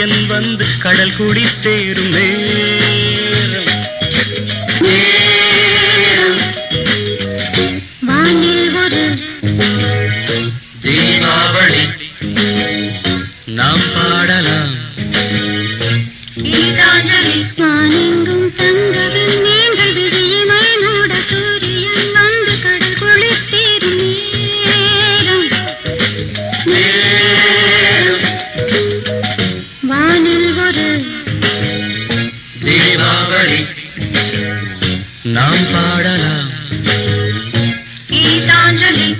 பையன் வந்து கடல் குடி தேரும் தீபாவளி நாம் பாடலாம். தங்கவே நாம் பாடலாம். கீதாஞ்சலி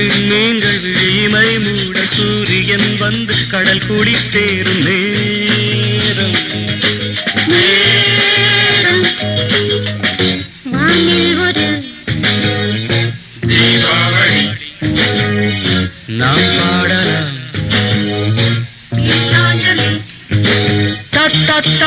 விண்மீன்கள் விழிமை மூட சூரியன் வந்து கடல் குடி தேரும் நேரம். நாம் பாடலாம்